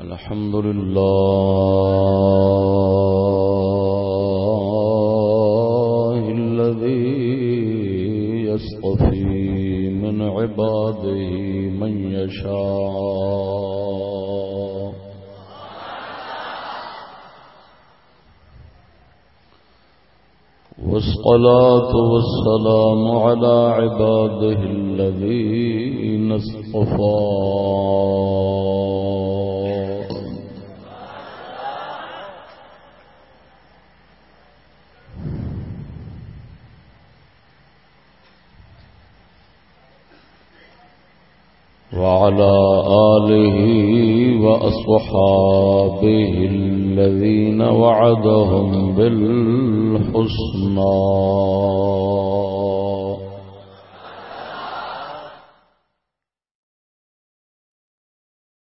الحمد لله الذي يصطفي من عباده من يشاء. والصلاة والسلام على عباده الذين اصطفى. وعلى آله وأصحابه الذين وعدهم بالحسنى.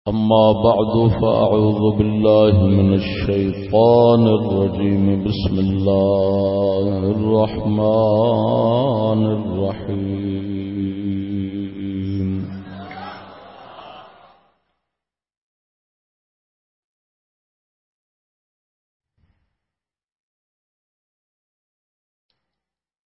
أما بعد، فأعوذ بالله من الشيطان الرجيم. بسم الله الرحمن الرحيم.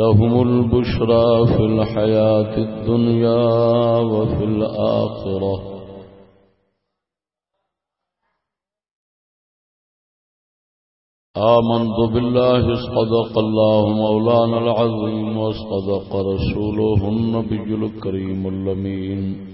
لهم البشرى في الحياة الدنيا وفي الآخرة. آمنت بالله صدق الله مولانا العظيم وصدق رسوله النبي الكريم اللمين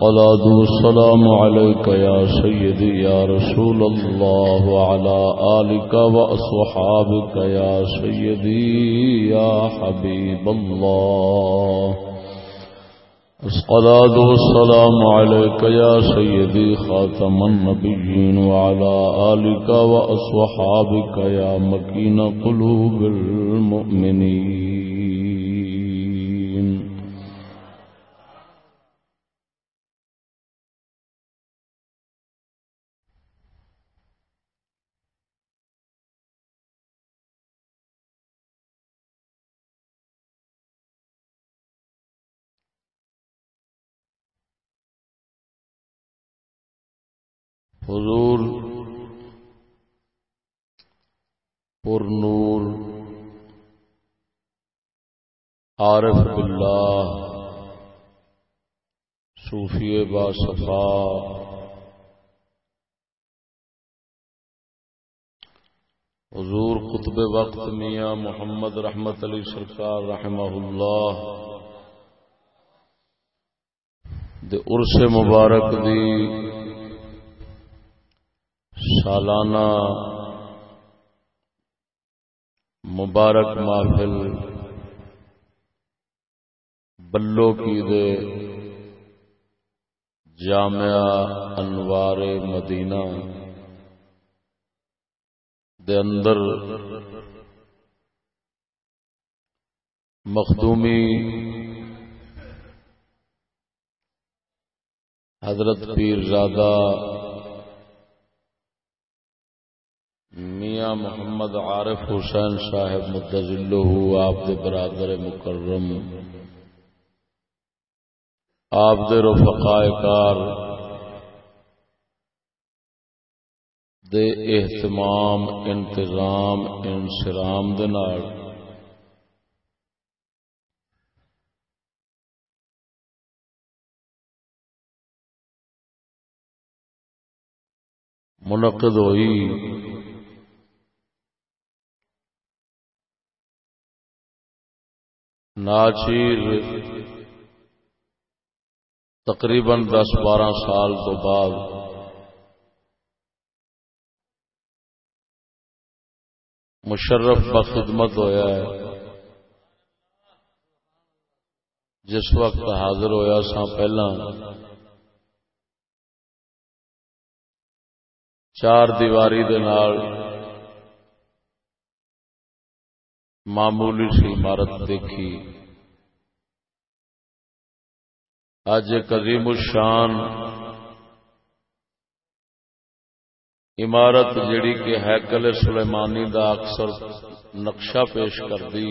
الصلاة والسلام عليك يا سيدي يا رسول الله وعلى آلك وأصحابك يا سيدي يا حبيب الله. الصلاة والسلام عليك يا سيدي خاتم النبيين وعلى آلك وأصحابك يا مكين قلوب المؤمنين. عارف باللہ، صوفی با صفا۔ حضور قطب وقت میاں محمد رحمت علی سرکار رحمہ اللہ۔ دے عرص مبارک دی سالانہ مبارک محفل بلو کی دے جامعہ انوار مدینہ دے اندر مخدومی حضرت پیر زادہ میاں محمد عارف حسین صاحب متضل آپ دے برادر مکرم آپ دے رفقائے کار دے اہتمام انتظام انسرام دے نال۔ منعقد ہوئی۔ ناچیر تقریباً دس بارہ سال تو بعد۔ مشرف بخدمت ہویا ہے۔ جس وقت حاضر ہویا سا پہلا چار دیواری دے نال معمولی سی عمارت دیکھی۔ اج ایک عظیم الشان۔ عمارت جیڑی کہ ہیکل سلیمانی دا اکثر نقشہ پیش کر دی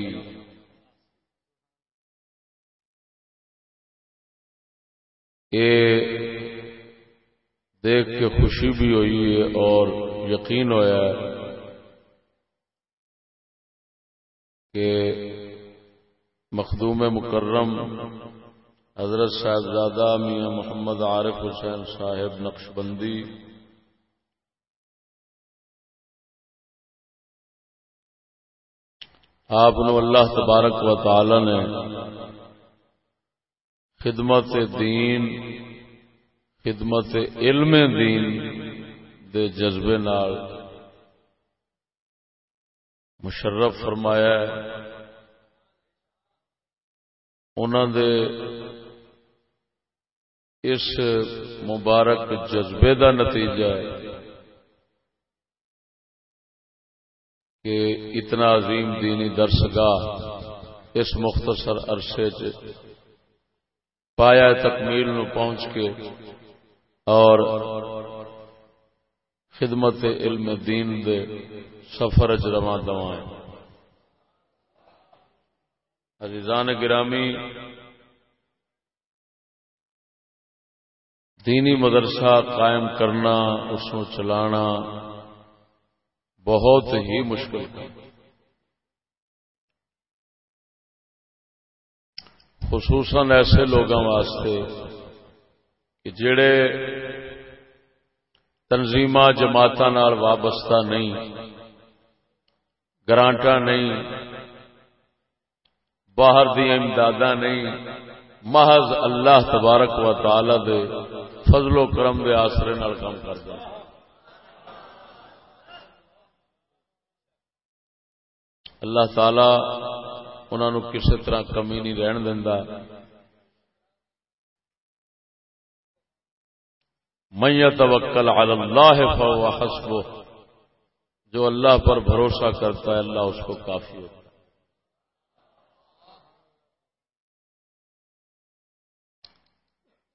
دیکھ کے خوشی بھی ہوئی ہے اور یقین ہوا کہ مخدوم مکرم حضرت صاحبزادہ میاں محمد عارف حسین صاحب نقش بندی۔ آپ اللہ تبارک و تعالی نے خدمت دین، خدمت علم دین دے جذبے نال مشرف فرمایا انہوں دے اس مبارک جذبے دا نتیجہ ہے کہ اتنا عظیم دینی درسگاہ اس مختصر عرصے چ پایا تکمیل نو پہنچ کے اور خدمت علم دین دے سفر رواں دوائیں عزیزان گرامی دینی مدرسہ قائم کرنا، اس کو چلانا بہت ہی مشکل خصوصاً ایسے لوگوں واسطے کہ جڑے تنظیم جماعت وابستہ نہیں گرانٹا نہیں، باہر دیا امداد نہیں، محض اللہ تبارک و تعالی دے فضل و کرم دے آسرے نال کام کرتا۔ اللہ تعالی انہوں کسی طرح کمی نہیں رہن دینا میں توکل علی اللہ فهو حسبه جو اللہ پر بھروسہ کرتا ہے، اللہ اس کو کافی ہوتا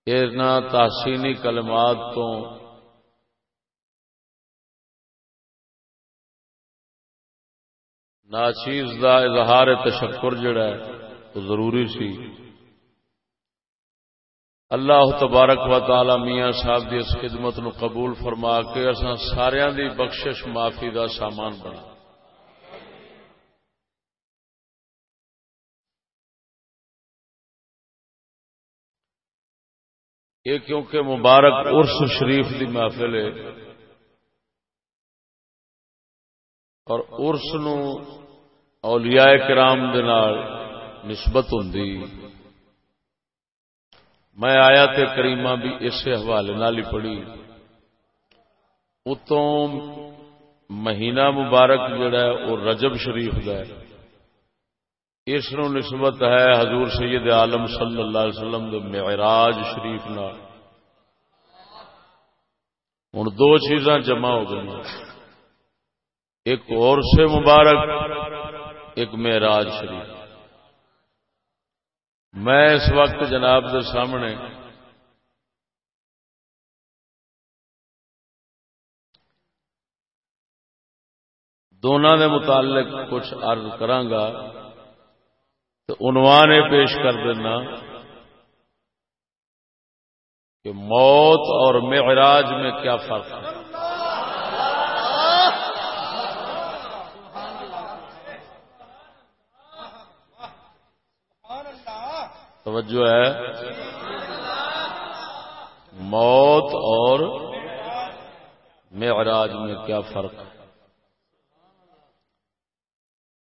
تحسینی کلمات تو ناچیز دا اظہار تشکر جڑا ہے تو ضروری سی اللہ تبارک و تعالی میاں صاحب دی اس خدمت نو قبول فرما کے اصا سارا دی بخشش معافی دا سامان بنا یہ کیونکہ مبارک ارس شریف کی محفل ہے۔ اور ارس نو اولیاء کرام نسبت ہوں میں آیا تے کریمہ بھی اسی حوالے نال ہی پڑھی۔ اتوں مہینہ مبارک جڑا ہے، وہ رجب شریف کا ہے۔ اس نو نسبت ہے حضور سید عالم صلی اللہ علیہ وسلم دے معراج شریف نال۔ ہوں دو چیزاں جمع ہو گئی۔ ایک اور سے مبارک، ایک معراج شریف۔ میں اس وقت جناب دے سامنے دونوں دے متعلق کچھ عرض کرانگا تو عنوان پیش کر دینا کہ موت اور معراج میں کیا فرق ہے؟ توجہ ہے۔ موت اور معراج میں کیا فرق ہے؟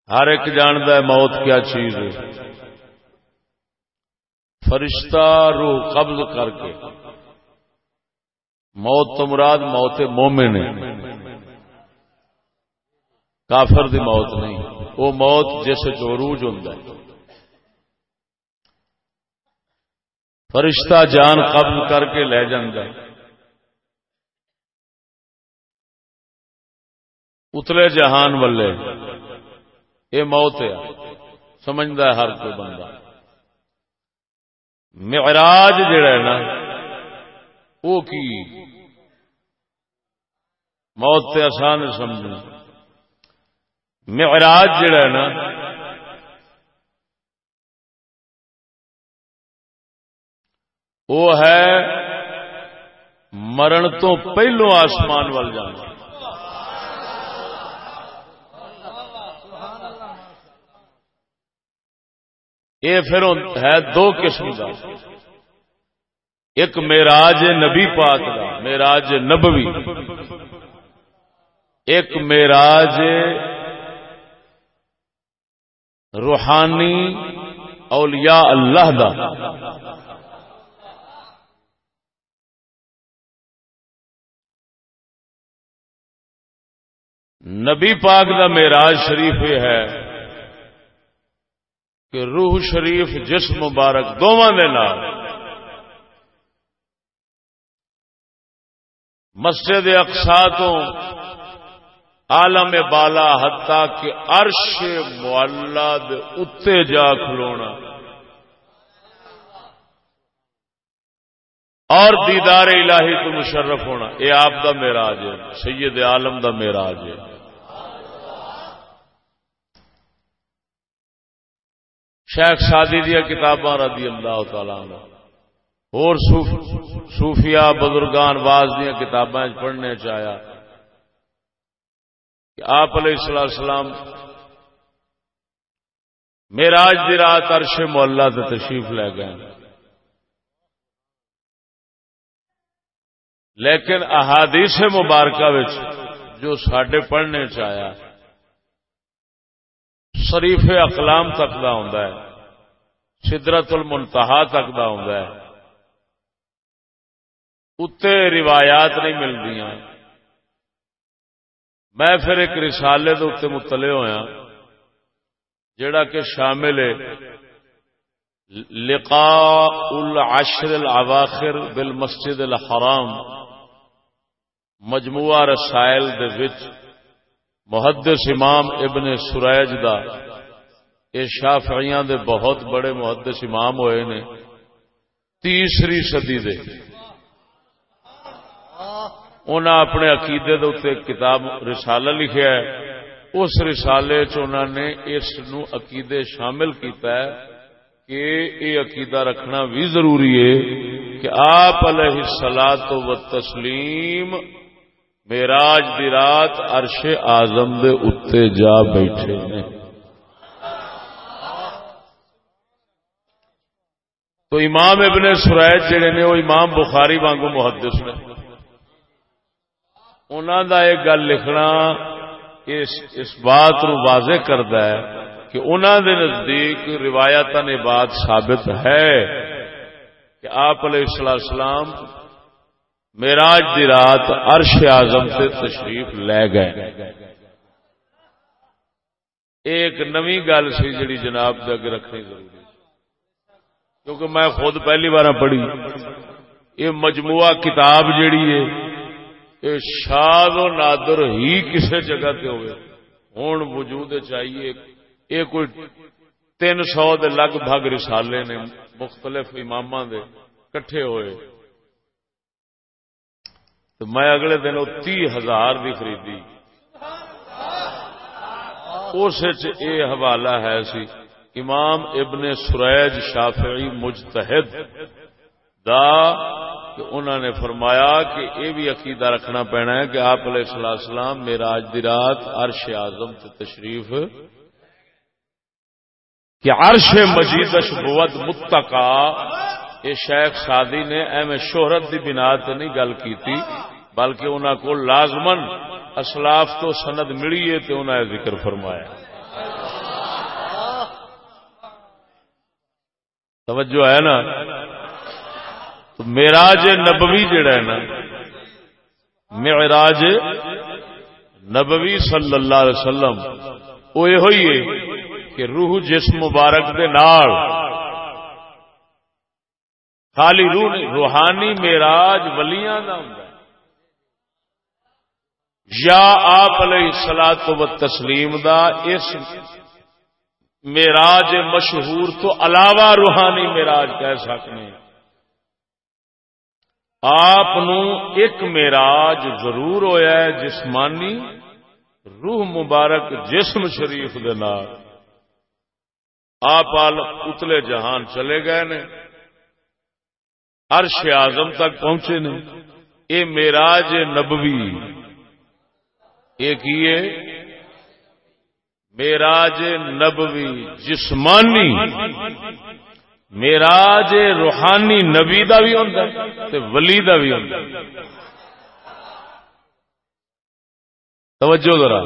ہر ایک جاند ہے موت کیا چیز ہے۔ فرشتہ روح قبض کر کے۔ موت تو مراد موت مومن ہے۔ کافر دی موت نہیں۔ وہ موت جیسے چوروج ہوں فرشتہ جان قبض کر کے لے اتلے جہان والے۔ یہ موت ہے۔ سمجھتا ہے ہر کوئی بندہ۔ معراج جڑا ہے نا، وہ کی؟ موت تے آسان سمجھنا۔ معراج جڑا ہے نا، وہ ہے مرن تو پہلو آسمان وال جانا۔ یہ پھر ہے دو قسم کا ایک میراج نبی پاک کا میراج نبوی۔ ایک میراج روحانی اولیاء اللہ دا۔ نبی پاک دا میراج شریف یہ ہے۔ کہ روح شریف جسم مبارک دونوں کے نام مسجد اقسا تو عالم بالا حتا کہ عرش مولد اتے جا کھلونا۔ اور دیدار الہی تو مشرف ہونا۔ یہ آپ دا میراج ہے، سید عالم دا میراج ہے۔ شیخ شادی دیا کتاباں رضی اللہ تعالی اور صوفیاء بزرگان باز دیا کتاباں پڑھنے چاہیا کہ آپ علیہ السلام میراج دی رات عرش مولا سے تشریف لے گئے۔ لیکن احادیث مبارکہ جو سڈے پڑھنے چاہیا شریف اقلام تک دا ہوں سدرت المنتہا تک دا ہوں اتے روایات نہیں ملتی میں پھر ایک رسالے کے اتنے متلے ہوا جڑا کہ شامل ہے۔ لقاء العشر الاواخر بالمسجد الحرام۔ مجموعہ رسائل دے وچ محدث امام ابن سریج دا۔ یہ شافعیاں دے بہت بڑے محدث امام ہوئے نے، تیسری صدی دے۔ انہاں اپنے عقیدے دے اتنے کتاب رسالہ لکھیا ہے۔ اس رسالے چنہوں نے اس نو عقیدے شامل کیتا ہے کہ یہ عقیدہ رکھنا بھی ضروری ہے کہ آپ علیہ السلام و تسلیم میراج دی رات عرش آزم دے اتے جا بیٹھے نے تو امام ابن سرائج جڑے نے وہ امام بخاری وانگو محدث نے۔ انہوں دا ایک گل لکھنا اس, اس بات نو واضح کرتا ہے کہ انہوں دے نزدیک روایت نے بات ثابت ہے کہ آپ علیہ السلام میراج دی رات عرش آزم سے تشریف لے گئے۔ ایک نوی گل سی جڑی جناب دے اگر رکھنی ضروری کیونکہ میں خود پہلی بار پڑھی۔ یہ مجموعہ کتاب جیڑی ہے، یہ شاد و نادر ہی کسی جگہ تے ہوئے۔ ہوں وجود چاہیے، یہ کوئی تین سو دے لگ بھگ رسالے نے مختلف امام دے کٹھے ہوئے۔ تو میں اگلے دن تی ہزار بھی خریدی۔ اس حوالہ ہے سی۔ امام ابن سریج شافعی مجتہد دا کہ انہوں نے فرمایا کہ یہ بھی عقیدہ رکھنا پینا ہے کہ آپ علیہ السلام میرا آج دی رات عرش اعظم تشریف کہ عرش مجید شبوت متقا یہ شیخ سادی نے ایم شہرت دی بنا تے نہیں گل کی تھی بلکہ انہوں کو لازمن اسلاف تو سند ملی ہے تو انہوں نے ذکر فرمایا۔ توجہ ہے نا؟ تو میراج نبوی جڑا ہے نا، معراج نبوی صلی اللہ علیہ وسلم، وہ یہ ہوئی ہے کہ روح جسم مبارک دے نال، خالی روح روحانی میراج ولیاں دا ہوں یا آپ علیہ سلا تو تسلیم دا اس میراج مشہور تو علاوہ روحانی میراج کہہ سکنے۔ آپ ایک میراج ضرور ہویا ہے جسمانی روح مبارک جسم شریف دے نال۔ آپ اتلے جہان چلے گئے نے۔ عرش آزم تک پہنچے نے۔ یہ میراج نبوی، ایک یہ میراج نبوی جسمانی، میراج روحانی نبی دا بھی ہوں ولی دا بھی ہوں توجہ ذرا۔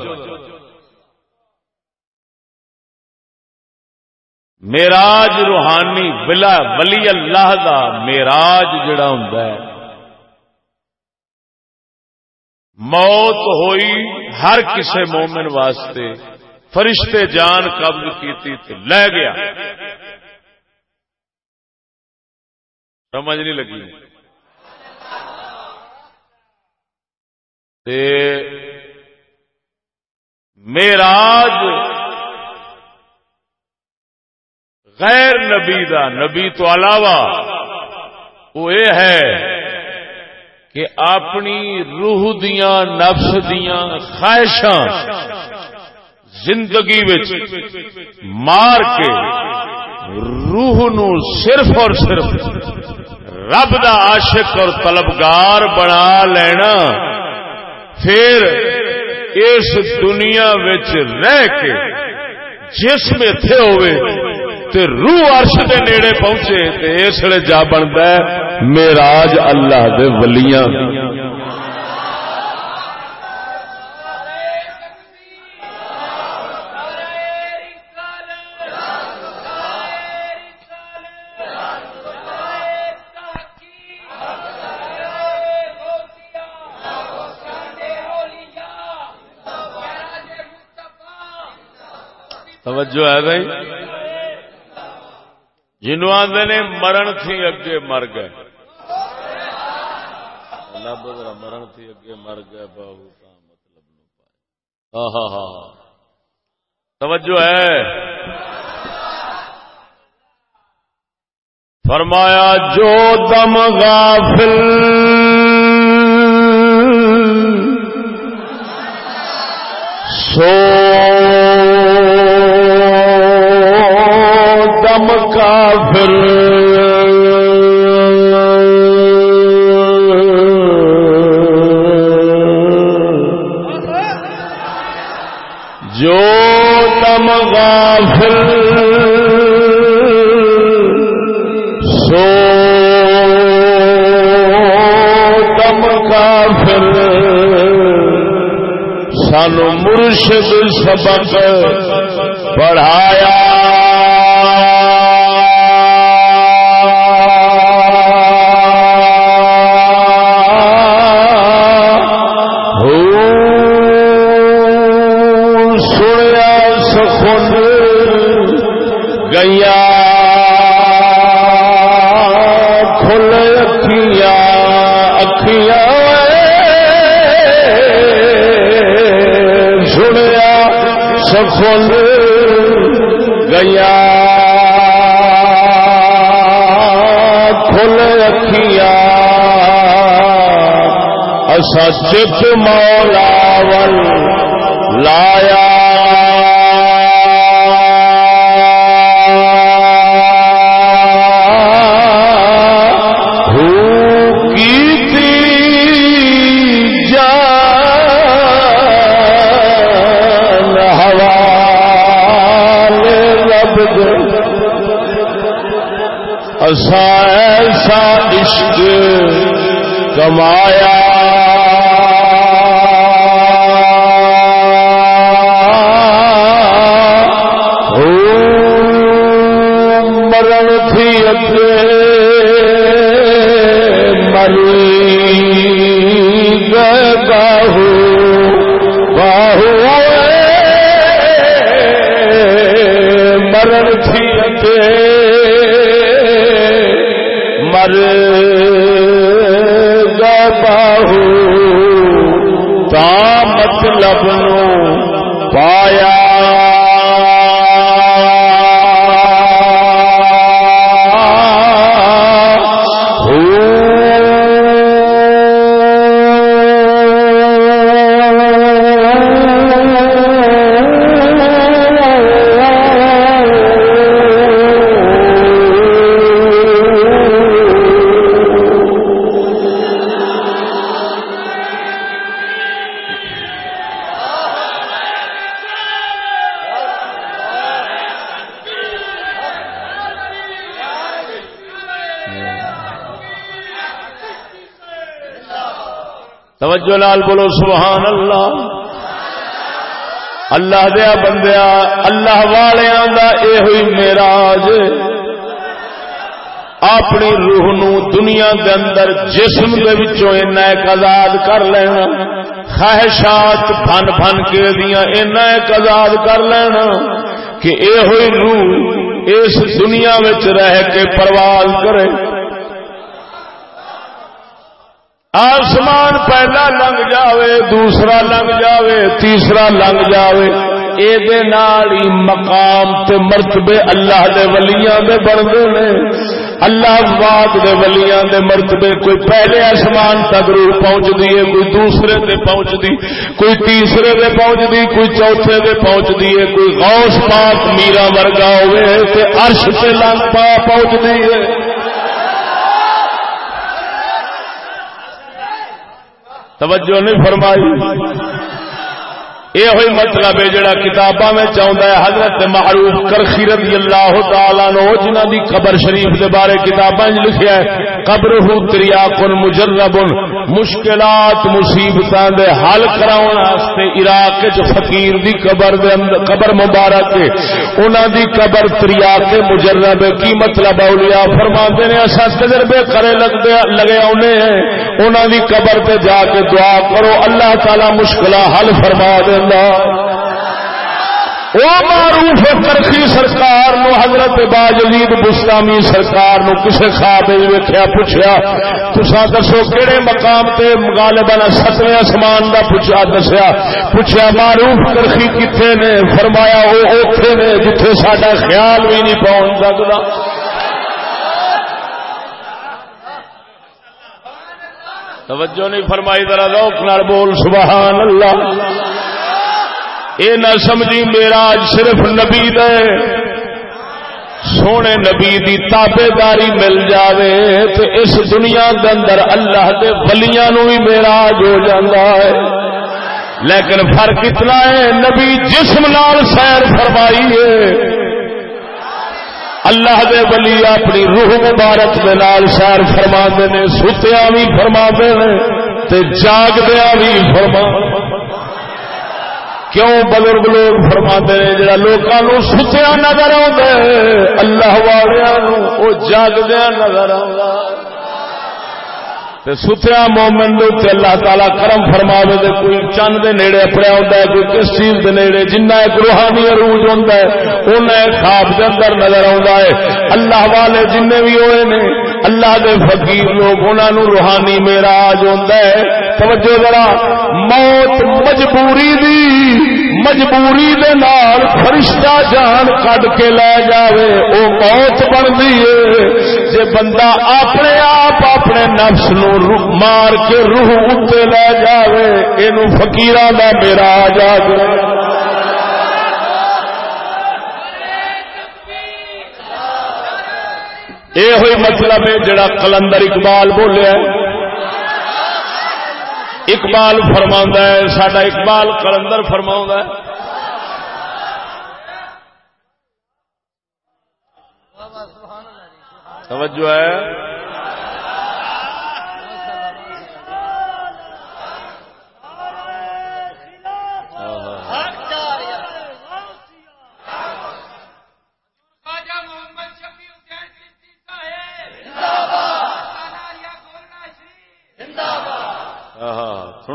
میراج روحانی بلا ولی اللہ دا میراج جڑا ہوں موت ہوئی ہر کسی مومن واسطے۔ فرشتے جان قبض کی لے گیا۔ سمجھ نہیں لگی۔ میراج غیر نبی دا، نبی تو علاوہ۔ وہ یہ ہے کہ اپنی روح دیا نفس دیا خواہشاں زندگی مار کے روح نو صرف اور صرف رب دا عاشق اور طلبگار بنا لینا، پھر اس دنیا رہ کے جسم اتے ہوئے تے روح عرش دے نیڑے پہنچے تے اس لیے جا بنتا ہے، میراج اللہ دے ولیاں۔ توجہ ہے بھائی؟ جنو آدھے نے مرن تھی اگے مر گئے۔ مرن تھی اگے مر گئے بہو کا مطلب نو پائے۔ ہاں ہاں ہاں توجہ ہے۔ فرمایا، جو دم غافل سو کافر جو تم غافل سو تم کافر سانو مرشد سبق پڑھایا چپ مولا ول لایا ایسا عشق کمایا توجہ لال بولو، سبحان اللہ۔ اللہ دیا بندیا، اللہ والوں کا یہ ہوئی میراج اپنی روح نو دنیا دے اندر، جسم دے وچوں ایک آزاد کر لینا۔ خواہشات بن بن کے دیا ایک آزاد کر لینا۔ کہ اے ہوئی روح اس دنیا رہ کے پرواز کرے۔ آسمان پہلا لنگ جاوے، دوسرا لنگ جاوے، تیسرا لنگ جاوے۔ ہی مقام تے مرتبے اللہ دے ولیاں دے بڑھتے نے اللہ باد دے ولیاں دے مرتبے کوئی پہلے آسمان تک روح پہنچ ہے، کوئی دوسرے دے پہنچ دی کوئی تیسرے دے پہنچ دی کوئی چوتھے دے پہنچ دی ہے۔ کوئی غوث پاک میرا ورگا ہوئے تے عرش تے لنگ پا پہنچ دی توجہ نہیں فرمائی۔ یہ ہوئی مطلب ہے جڑا کتاباں میں چاہتا ہے، حضرت معروف کرخی رضی اللہ تعالی نو جنہ دی قبر شریف دے بارے کتاباں لکھیا ہے قبر ہو تریا کن مجرب، مشکلات، مصیبتاں دے حل کراون واسطے عراق وچ فقیر دی قبر دے اندر، قبر مبارک ہے۔ انہاں دی قبر تریا کے مجرب، کی مطلب اولیاء فرماندے نے اسا تجربے کرے لگدے لگے اونے ہیں۔ انہاں دی قبر تے جا کے دعا کرو، اللہ تعالی مشکلات حل فرما دے۔ وہ معروف کرخی سرکار نو حضرت باجلید بستامی سرکار نو کسے خواب ویکیا پوچھا تسا دسو کہڑے مقام تے غالبا ستویں آسمان دا پوچھا، دسیا پوچھا معروف کرخی کتنے نے؟ فرمایا وہ اوکھے نے جتھے ساڈا خیال بھی نہیں پہنچ سکتا توجہ نہیں فرمائی، ذرا روک نال بول، سبحان اللہ۔ یہ نہ سمجھی میرا صرف نبی دے۔ سونے نبی دی تابے داری مل جاوے تو اس دنیا کے اندر اللہ دے ولیاں نو بھی میراج ہو جاتا ہے۔ لیکن فرق اتنا ہے، نبی جسم نال سیر فرمائی ہے۔ اللہ دے ولی اپنی روح مبارک دے نال سیر فرما نے ستیا بھی فرما نے جاگدیا بھی فرما کیوں بزرگ لوگ فرما ہیں جڑا لوگوں ستیا نظر آ اللہ والوں وہ جاگدیا نظر آ ستیا مومن دے اللہ تعالی کرم فرما دے، کوئی چند دے نیڑے اپنے ہوتا ہے، کوئی کس چیز دے نیڑے، جنہ ایک روحانی عروج ہوتا ہے انہیں خواب دے اندر نظر آتا ہے۔ اللہ والے جن بھی ہوئے نے، اللہ دے فقیر لوگ انہوں روحانی میرا آج ہوتا ہے۔ توجہ ذرا، موت مجبوری دی۔ مجبوری دے نال فرشتہ جان کڈ کے لے جاوے، او موت بنتی ہے جے بندہ اپنے آپ اپنے نفس نو مار کے روح اتنے لے جاوے یہ فکیر کا میرا آ جا یہ ہوئی مطلب ہے جڑا کلندر اقبال بولیا اقبال فرما ہے سڈا اقبال کلندر فرما ہے۔ توجہ ہے۔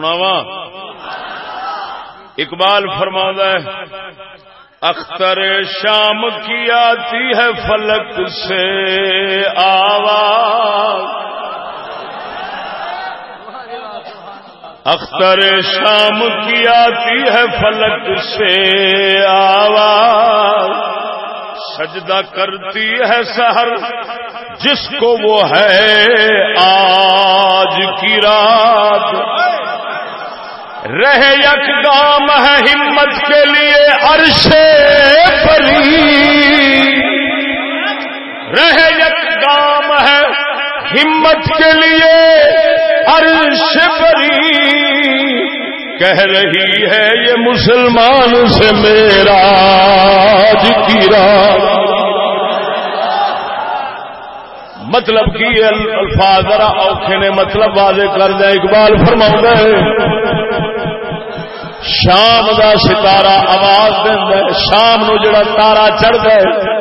سناوا اقبال فرما ہے، اختر شام کی آتی ہے فلک سے آواز۔ اختر شام کی آتی ہے فلک سے آواز۔ سجدہ کرتی ہے سہر جس کو وہ ہے آج کی رات۔ رہ یک گام ہے ہمت کے لیے عرش پری۔ رہ یک گام ہے ہمت کے لیے عرش پری۔ کہہ رہی ہے یہ مسلمان سے میرا کی رات۔ مطلب کی الفاظ ذرا اوکھے نے مطلب واضح کر دیں۔ اقبال فرما ہے شام دا ستارہ آواز دینا شام نو جڑا تارا چڑھتا ہے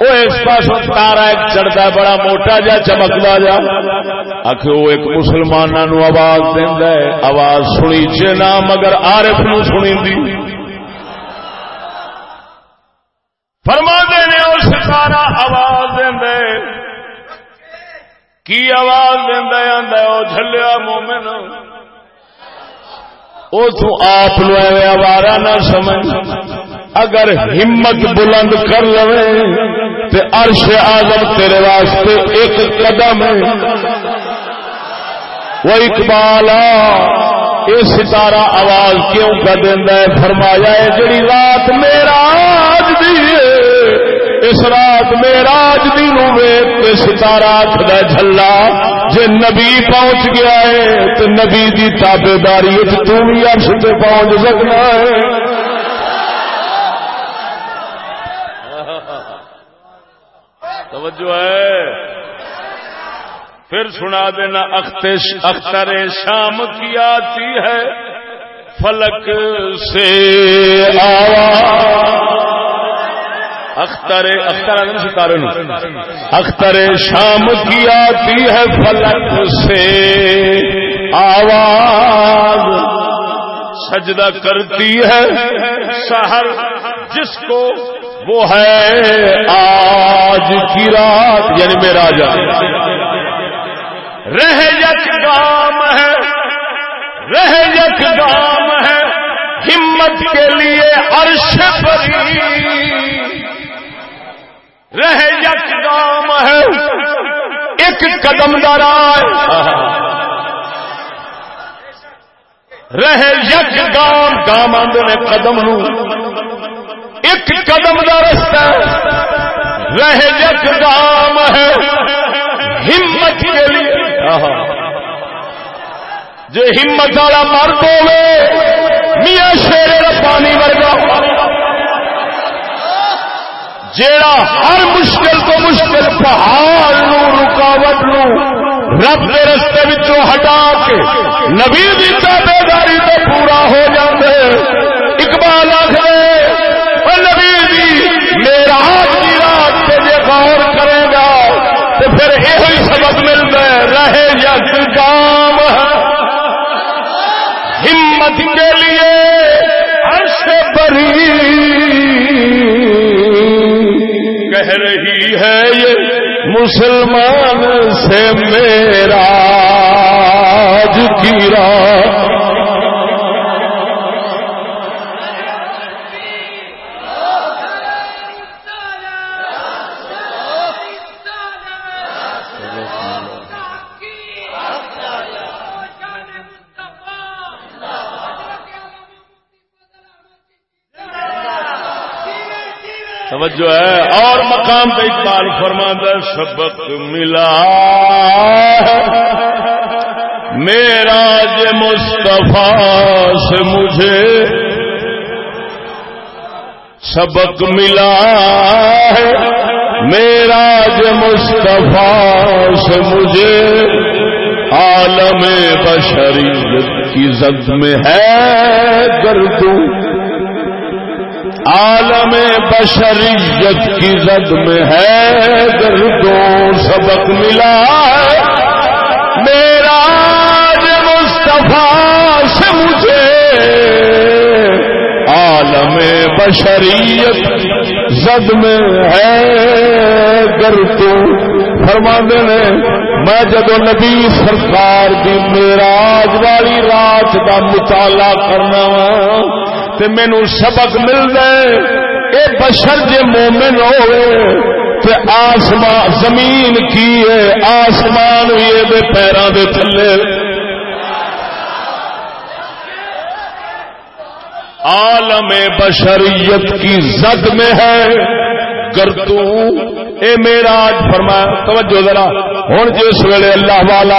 وہ اس پاس تارا ایک چڑھتا ہے، بڑا موٹا جا چمکتا جا۔ آخ وہ ایک مسلمانوں آواز دینا ہے، آواز سنی چ نہ، مگر آرف نو سنی دی فرما دینے وہ ستارا آواز دینا کی آواز دینا آدھا وہ جلیا مومن۔ وہ آپ آوارا نہ سمجھ۔ اگر ہمت بلند کر لو تو عرش آزم تیرے واسطے ایک قدم۔ ہے وہ اقبال یہ ستارہ آواز کیوں کر دینا ہے؟ فرمایا ہے جڑی رات میرا آج دی اس رات میرا آج دی نو کے ستارہ آخر جھلا۔ جے نبی پہنچ گیا ہے تو نبی کی تابے داری تم بھی ارش سے پہنچ سکنا ہے۔ توجہ ہے۔ پھر سنا دینا اختر شام کی آتی ہے، فلک سے آواز۔ اختر اختر ستارے اختر شام کی آتی ہے فلک سے۔ آواز سجدہ کرتی ہے سہر جس کو وہ ہے۔ آج کی رات یعنی میرا جا رہ یک گام ہے۔ رہ یک گام ہے۔ ہمت کے لیے عرش پری رہ یک گام ہے، ایک قدم دار رہ یک گام گام آدھے نے قدم نو۔ ایک قدم کا رستہ۔ رہ یک گام ہے، ہمت کے لیے۔ جی ہمت والا مرد ہوے میاں شیر پانی ورگا جیڑا ہر مشکل تو مشکل پہاڑ نو رکاوٹ نو رب کے رستے بچوں ہٹا کے نبی کی تابے داری تو پورا ہو جاندے اقبال آخر نبی جی میرا کی رات سے جی غور کرے گا تو پھر یہ سبق ملتا ہے رہے یا کام ہمت کے لیے کہہ رہی ہے یہ مسلمان سے میرا کی رات توجہ ہے۔ اور مقام پہ اقبال فرماندہ سبق ملا۔ میرا مصطفیٰ سے مجھے سبق ملا ہے۔ میرا مصطفیٰ سے مجھے عالم بشریت کی زد میں ہے گردوں عالم بشریت کی زد میں ہے دو سبق ملا میرا مصطفیٰ سے مجھے عالم بشریت زد میں ہے گردوں فرماندے نے، میں جب نبی سرکار دی میراج والی رات کا مطالعہ کرنا ہوں تے مینو سبق مل جائے اے بشر جے مومن ہوئے، تے آسمان، زمین کی ہے، آسمان بھی یہ پیروں دے تھلے۔ عالم بشریت کی زد میں ہے۔ گردو، اے میرا آج فرمایا، توجہ ذرا ہوں جس ویلے اللہ والا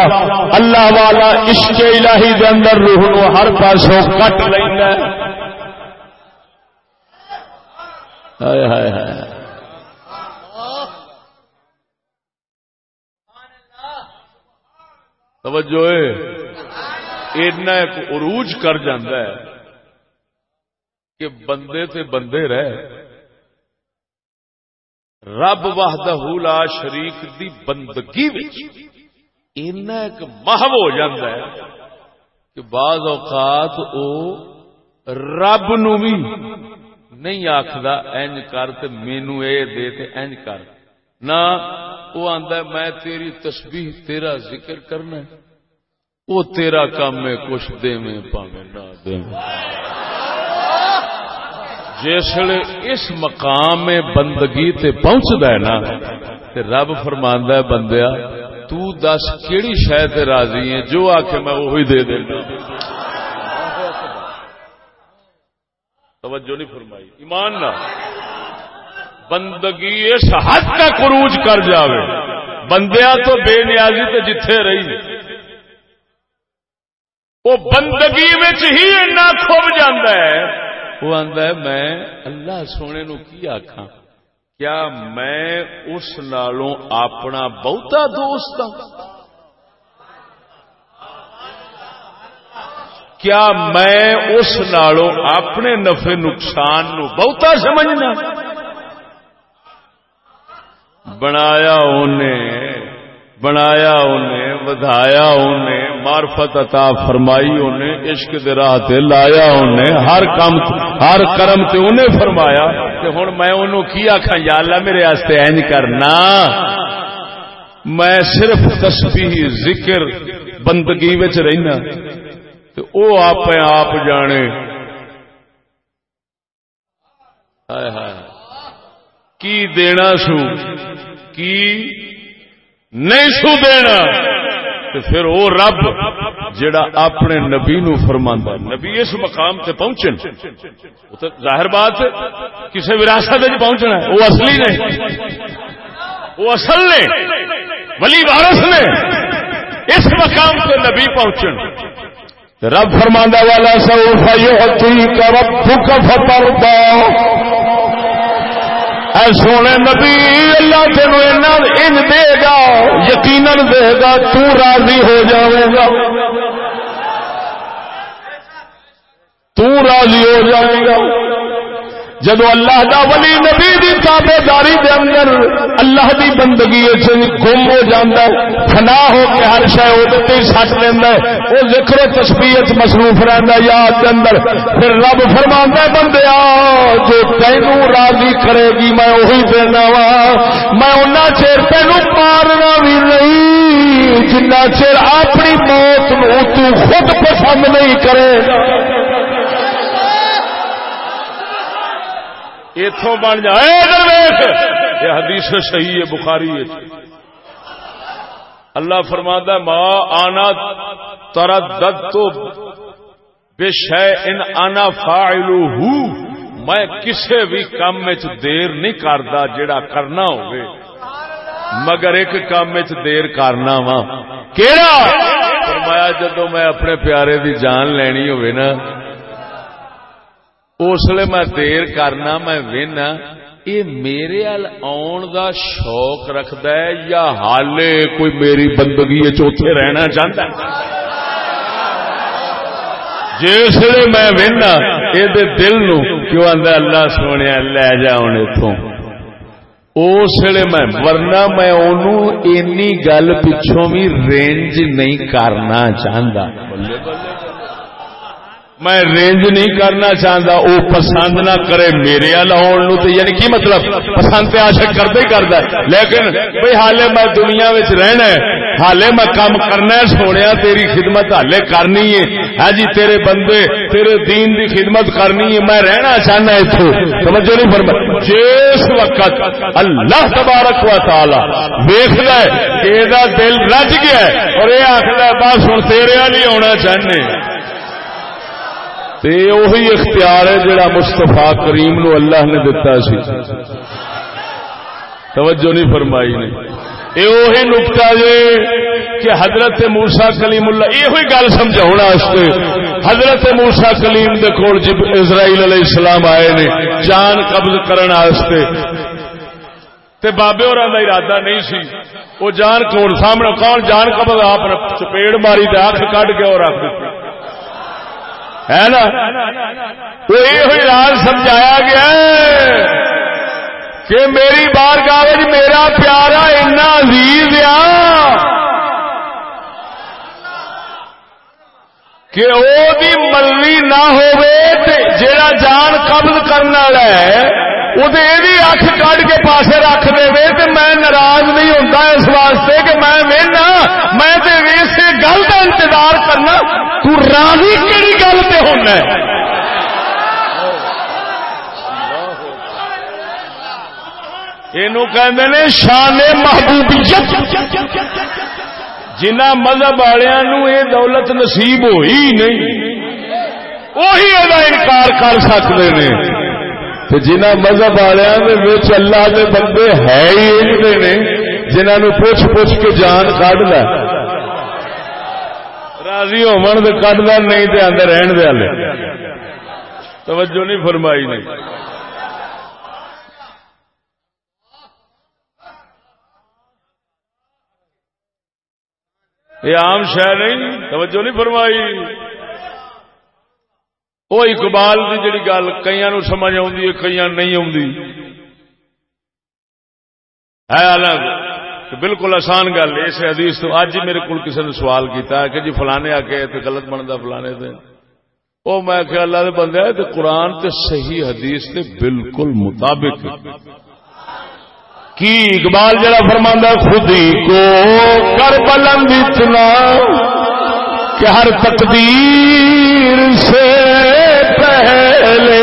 اللہ والا عشق الہی دے اندر روح نو ہر پاسوں کٹ لینا ہے۔ ہائے ہائے ہائے۔ توجہ ایڈنا ایک عروج کر جاندہ ہے کہ بندے تے بندے رہ۔ رب وحدہ لا شریک دی بندگی اینا ایک محو ہو جاتا ہے کہ بعض اوقات او رب نو بھی نہیں آخر اینج کر تے مینو اے دے تے اینج کر۔ نہ وہ آندا ہے، میں تیری تسبیح، تیرا ذکر کرنا ہے۔ وہ تیرا کام میں کچھ دے میں پاویں نہ دے میں جسے اس مقام میں بندگی تے پہنچتا ہے نا، تے رب فرماندا ہے، بندیا، تو دس کیڑی شے تے راضی ہے جو آکھے میں وہی دے دینا۔ توجہ نہیں فرمائی۔ ایمان نہ۔ بندگی اس حد تک عروج کر جاوے۔ بندیا تو بے نیازی تے جتھے رہی۔ وہ بندگی میں ہی اتنا کھب جاندہ ہے۔ وہ آدھا ہے، میں اللہ سونے نو کی آخا کیا میں اس نالوں اپنا بہتا دوست ہوں کیا میں اس نالوں اپنے نفے نقصان نو بہتا سمجھنا؟ بنایا انہیں بنایا انہیں ودایا انہیں، معرفت عطا فرمائی انہیں، عشق دے راہ تے لایا انہیں، ہر کام ہر کرم تے انہیں فرمایا کہ ہن میں انہوں کی آکھاں، یا اللہ میرے واسطے اینج کرنا۔ میں صرف تسبیح، ذکر، بندگی وچ رہنا۔ تے او آپ آپ جانے۔ ہائے ہائے کی دینا سو؟ کی نہیں سو دینا؟ تو پھر وہ رب جڑا اپنے نبی نو فرما نبی اس مقام تے پہنچن۔ وہ تو ظاہر بات کسی وراثت وچ پہنچنا وہ اصلی نے۔ وہ اصل نے۔ ولی وارس نے۔ اس مقام تے نبی پہنچن۔ رب فرما والا سو فیو کا ربک فتر اے سونے نبی، اللہ تینو ان دے گا، یقینا دے گا، تو راضی ہو جاوے گا۔ تو راضی ہو جائے گا۔ جدو اللہ دا ولی نبی دی تابے داری دے اندر اللہ دی بندگی گم ہو جاتا ہے، فنا ہو کے ہر شہ وہ سٹ لینا وہ ذکر و تسبیت مصروف رہتا ہے، یاد کے اندر۔ پھر رب فرما بندیا جو تینوں راضی کرے گی، میں وہی دینا وا۔ میں ان چیر تینوں مارنا بھی نہیں جنہ چیر اپنی موت نو تو خود پسند نہیں کرے۔ گا اتوں بن جائے یہ حدیث صحیح ہے، بخاری ہے۔ اللہ فرماتا ماں آنا تردد تو بے شے ان آنا فاعلو میں کسے بھی کام میں دیر نہیں کرتا جڑا کرنا ہوگی مگر ایک کام میں دیر کرنا وا۔ کیڑا؟ فرمایا جدو میں اپنے پیارے دی جان لینی ہوئے نا اس لیے میں دیر کرنا، میں وہنا یہ میرے آن دا شوق رکھد ہے یا حالے کوئی میری بندگی چوتھے رہنا چاہتا جس میں وہنا یہ دل نو کیوں آدھا اللہ سونے لے جا ہوں اتوں اس لیے میں، ورنہ میں انہوں اینی گل پچھوں بھی رینج نہیں کرنا چاہتا۔ میں رینج نہیں کرنا چاہتا وہ پسند نہ کرے میرے لاؤن تو یعنی کی مطلب؟ پسند تو آشک کرتا ہی کرتا لیکن بھائی حالے میں دنیا رہنا ہے، حالے میں کام کرنا ہے سونے تیری خدمت حالے کرنی ہے۔ ہاں جی تیرے بندے، تیرے دین دی خدمت کرنی ہے، میں رہنا چاہنا اتو توجہ نہیں فرما جس وقت اللہ تبارک و تعالی ویخ ہے دل رج گیا ہے اور یہ آخر بس ہوں تیرے والی آنا چاہنے۔ تے وہی اختیار ہے جڑا مستفا کریم نو اللہ نے دتا سی۔ توجہ نہیں فرمائی نے۔ یہ وہی نکتا جے کہ حضرت موسا کلیم اللہ یہ گل سمجھا حضرت موسا کلیم دے کول جب اسرائیل علیہ السلام آئے نے، جان قبض کرنے تے بابے اور ارادہ نہیں سی۔ وہ جان کون سامنے کون جان قبض، آپ چپیڑ ماری تے اکھ کٹ کے اور رکھ دیتی۔ ہے نا؟ تو یہ راز سمجھایا گیا کہ میری بار کاغذ میرا پیارا اتنا عزیز آ کہ وہ مرضی نہ ہو جا جان قبض کرنے والا ہے وہ اکھ کٹ کے پاسے رکھ دے تو میں ناراض نہیں ہوتا اس واسطے کہ میں وہنا میں اسے گل کا انتظار کرنا تو راضی کہڑی گل پہ ہونا یہ شان محبوبیت جنہ مذہب والوں یہ دولت نصیب ہوئی نہیں وہی انکار کر سکتے ہیں جنہ مذہب والوں اللہ کے بندے ہے ہی ایک نے جنہوں نے پوچھ پوچھ کے جان کھ ل راضی ہو کٹ ل نہیں تو اندر رہن دے والے توجہ نہیں فرمائی نہیں یہ عام شہر نہیں، توجہ نہیں فرمائی۔ وہ اقبال کی جڑی گل کئی نو سمجھ آئی کئی نہیں آتی ہے الگ بالکل آسان گل اس حدیث تو اج میرے کو کسی نے سوال کیتا ہے کہ جی فلانے آ کے غلط بنتا فلانے سے وہ میں کہ اللہ دے بندے تے قرآن تے صحیح حدیث تے بالکل مطابق کی اقبال جڑا فرماندا خود ہی کو کر بلند اتنا کہ ہر تقدیر سے پہلے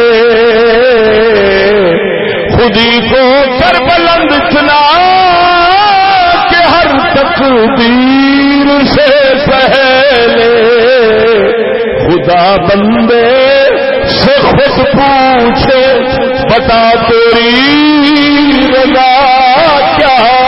خودی کو کر بلند چنا کہ ہر تقدیر سے پہلے خدا بندے سے خود پوچھے، بتا تیری رضا کیا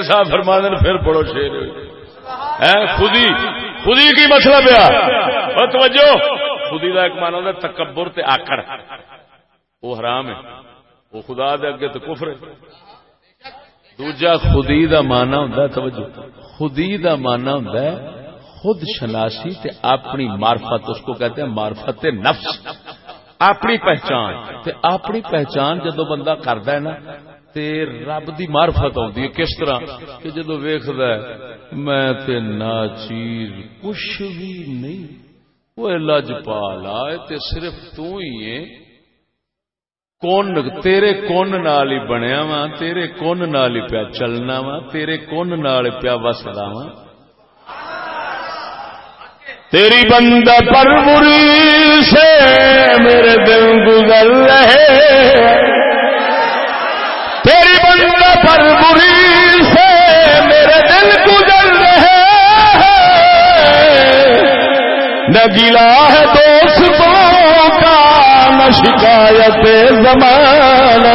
صاحب فرما دین پھر پڑھو شیر خودی خودی کی مطلب مسئلہ پیا توجہ، خودی کا ایک مانا ہوتا تکبر تے آکڑ۔ وہ حرام ہے۔ وہ خدا دے اگے تو کفر ہے۔ دوجا، خودی دا مانا ہوں توجہ۔ خودی دا مانا ہوں خود شناسی تے اپنی معرفت، اس کو کہتے ہیں معرفت نفس۔ اپنی پہچان۔ تے اپنی پہچان جدو بندہ کرتا ہے نا تے رب دی معرفت آتی ہے، کس طرح؟ کہ جدو ویخد میں تے ناچیر کچھ بھی نہیں۔ وہ لج پالا تے صرف تو ہی ہے۔ کون تیرے کون نال ہی بنیا وا، تیرے کون نال ہی پیا چلنا وا، تیرے کون نال پیا وسدا وا۔ تیری بند پر سے میرے دل گزر رہے۔ تیری پر بری سے میرے دل گزر رہے نہ گلا ہے دوستوں کا، نہ شکایت زمانہ۔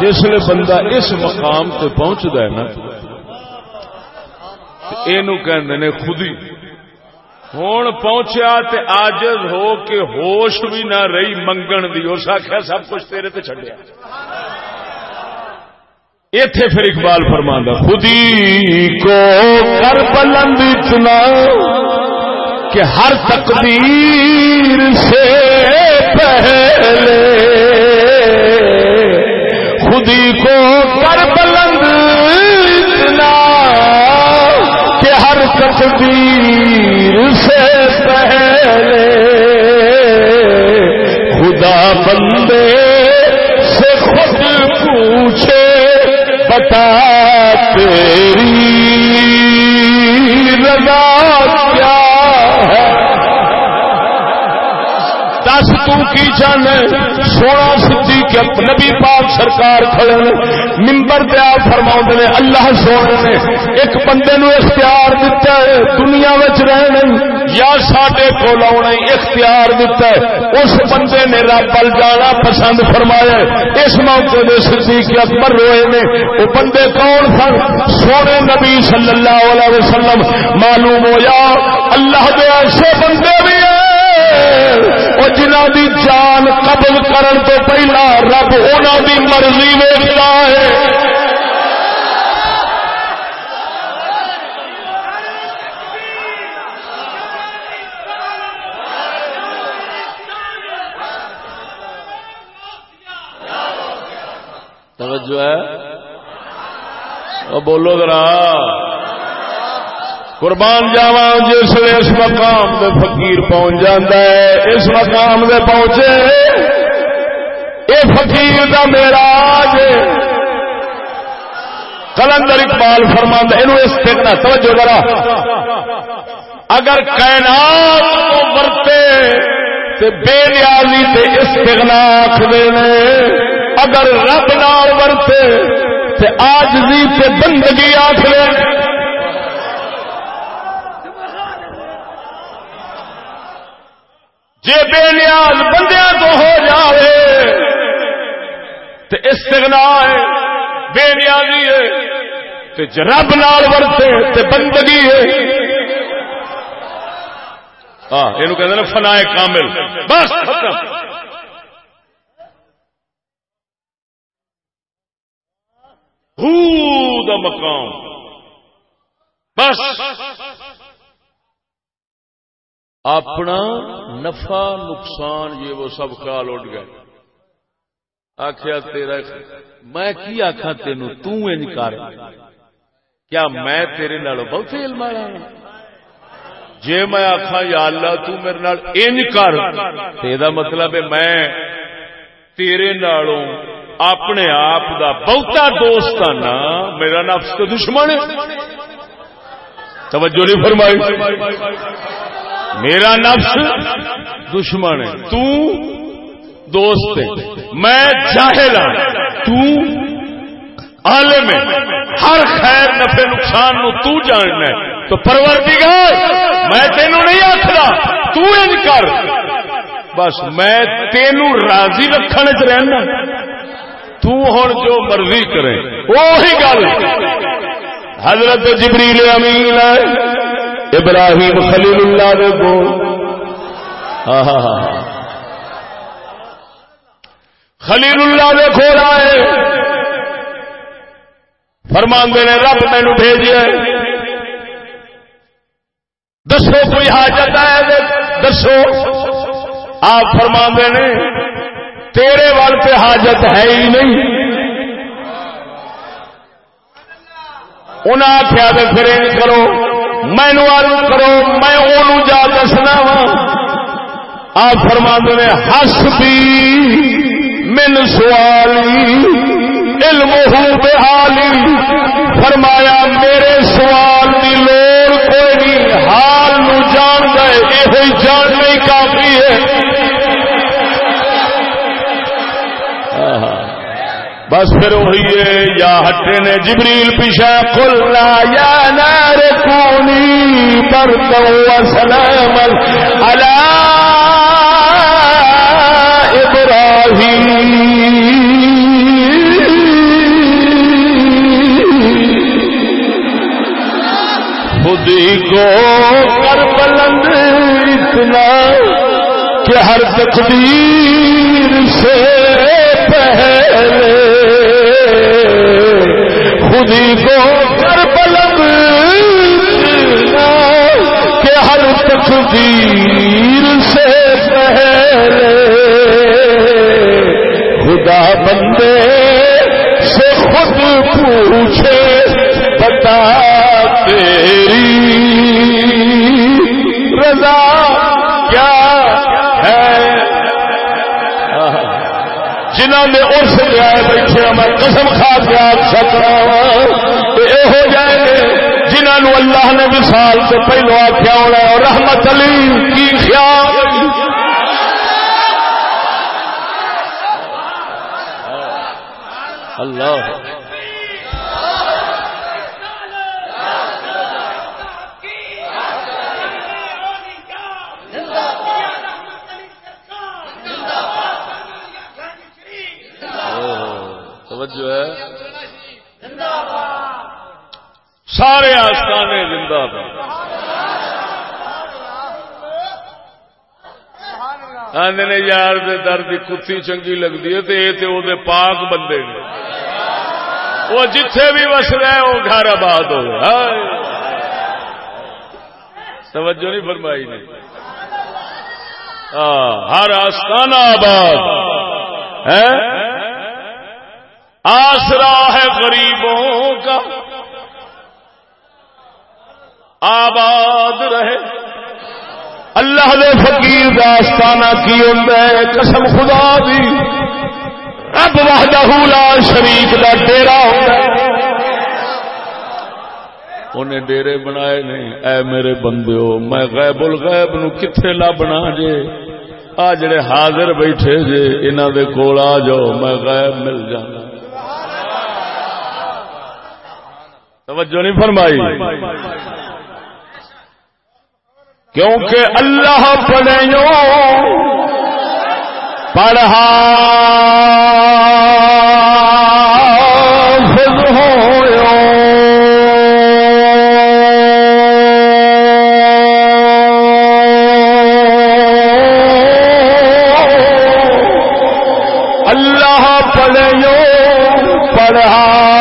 جسے بندہ اس مقام تے پہنچتا ہے نا یہ نے خودی ہوں پہنچیا تے آجز ہو کے ہوش بھی نہ رہی، منگن دی، اس آخیا سب کچھ تیرے تے چڈیا اتے پھر اقبال فرماندہ خودی کو کر بلند اتنا کہ ہر تقدیر سے پہلے خودی کو کر بلند اتنا کہ ہر تقدیر سے پہلے خدا بندے عطا تیری رضا کیا ہے؟ دس تو کی جان سونا سچی نبی پاک سرکار کھڑے نے ممبر دیا فرما نے، اللہ سونے نے، ایک بندے نو اختیار دیتا ہے، دنیا رہنے یا سڈے کو آنا اختیار دیتا ہے۔ اس بندے نے رب بل جانا پسند فرمایا اس موقع دے صدیق اکبر روئے نے، وہ بندے کون سن؟ سونے نبی صلی اللہ علیہ وسلم۔ معلوم ہوا اللہ دے ایسے بندے بھی جنہ دی جان قبل کرن تو پہلا رب انہوں دی مرضی ویچتا ہے۔ توجہ ہے۔ بولو ذرا۔ قربان جاوا جس جی، اس مقام دے فقیر پہنچ جاتا ہے، اس مقام دے پہنچے اے فقیر دا میرا کلندر اقبال فرماند یہ استغنا توجہ ذرا اگر کائنات کو برتے تے بے نیازی تے استغنا آخر اگر رب نال ورتے تے آجزی تے بندگی آخر جی بے نیاز بندیا تو ہو جائے تو استغنا ہے، بے نیازی ہے تو رب نال ورتے تو بندگی ہے۔ ہاں یہ کہ فنا کامل۔ بس، ختم۔ دا مقام۔ بس۔ اپنا نفع، نقصان، یہ وہ سب خیال اٹھ گئے۔ آخیا تیرا، میں کی آخا تین تنکار کیا میں تیرے نال بہت علم والا ہوں جی میں آخا یا اللہ، تو میرے نال ان کر۔ یہ مطلب ہے میں تیرے نالوں اپنے آپ دا بہتا دوست ہاں نا، میرا نفس تو دشمن ہے۔ توجہ نہیں فرمائی۔ میرا نفس دشمن ہے۔ تو دوست میں جاہل ہوں عالم ہے۔ ہر خیر نفے نقصان نو تو جاننا ہے۔ تو پروردگار، میں تینوں نہیں آخلا تو ان کر۔ بس میں تینوں راضی رکھنے چ رہنا۔ تو ہوں جو مرضی کرے۔ وہی گل۔ حضرت جبریل امین ہے ابراہیم خلیل اللہ دے بول خلیل اللہ دے کھو رہا ہے فرمان نے، رب مینو بھیجے دسو کوئی حاجت ہے دسو۔ آپ فرما نے، تیرے وال پہ حاجت ہے ہی نہیں۔ انہیں آخیا پھر کرو۔ مینو کرو، میں وہ جا دسنا وا آپ فرما نے ہس بھی من سوالی علم بحالی فرمایا، میرے سوال بس پھر وہی یا ہٹے نے جبریل پیشا کلا یا نار کونی پر و سلام علی ابراہیم۔ خود کو کر بلند اتنا کہ ہر تقدیر سے پہلے تقدیر سے پہلے خدا بندے سے خود پوچھے، بتا تیری رضا کیا ہے؟ جنہوں نے ارس لیا بیٹھے میں قسم کھا کے آپ سکنا یہ ہو جائے گے۔ جنہوں اللہ نے وسال سے پہلو آخیا ہونا اور رحمت علی کی خیال۔ اللہ۔ توجہ ہے۔ سارے آستانے زندہ آدھے نے یار دے درد کتی چنگی لگتی ہے تو یہ تو وہ پاک بندے نے۔ وہ جتھے بھی وس رہے وہ گھر آباد ہو۔ توجہ نہیں فرمائی نے۔ ہر آستانہ آباد۔ ہے آسرا ہے غریبوں کا۔ آباد رہے۔ اللہ دے فقیر داستانہ کی ہے قسم خدا دی۔ رب وحدہ لا شریف دا ڈیرا ہوتا انہیں ڈیرے بنائے نہیں۔ اے میرے بندیو، میں غیب الغیب نو کتنے لبنا جے۔ آ جڑے حاضر بیٹھے جے، انہاں دے کول آ جاؤ، میں غیب مل جانا۔ توجہ نہیں فرمائی؟ کیونکہ اللہ پڑھو پڑھا اللہ پڑھو پڑھا